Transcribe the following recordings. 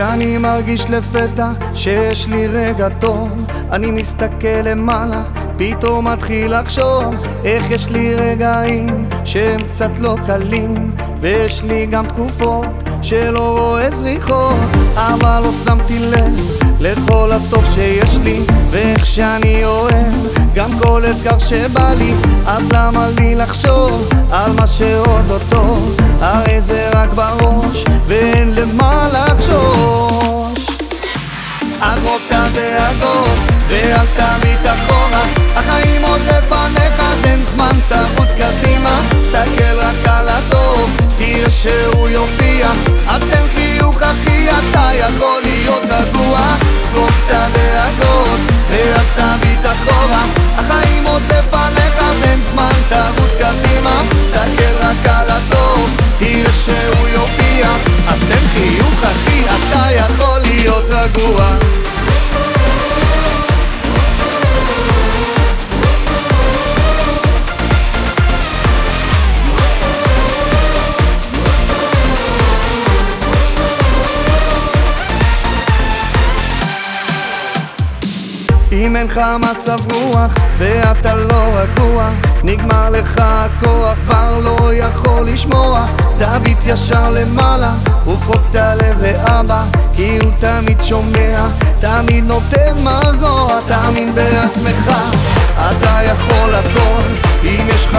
כשאני מרגיש לפתע שיש לי רגע טוב אני מסתכל למעלה, פתאום מתחיל לחשוב איך יש לי רגעים שהם קצת לא קלים ויש לי גם תקופות שלא רואה זריחות אבל לא שמתי לב לכל הטוב שיש לי ואיך שאני אוהב גם כל אתגר שבא לי אז למה לי לחשוב על מה שעוד לא טוב? הרי זה רק בראש ואין למה תביט אחורה. החיים עוד לפניך אז אין זמן תרוץ קדימה. סתכל רק על הטוב תראה שהוא יופיע. אז תן חיוך אחי אתה יכול להיות רגוע. זרוק את הדאגות ואל תביט אחורה. החיים עוד לפניך אם אין לך מצב רוח ואתה לא רגוע נגמר לך הכוח כבר לא יכול לשמוע. תביט ישר למעלה ופרוק את הלב לאבא כי הוא תמיד שומע תמיד נותן מרגוע תאמין בעצמך אתה יכול הכל אם יש לך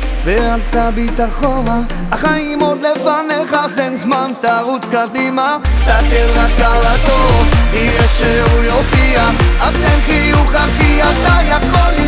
ואל תביט אחורה החיים עוד לפניך אז אין זמן תרוץ קדימה. סתכל רק על הטוב תראה שהוא יופיע אז תן חיוך אחי אתה יכול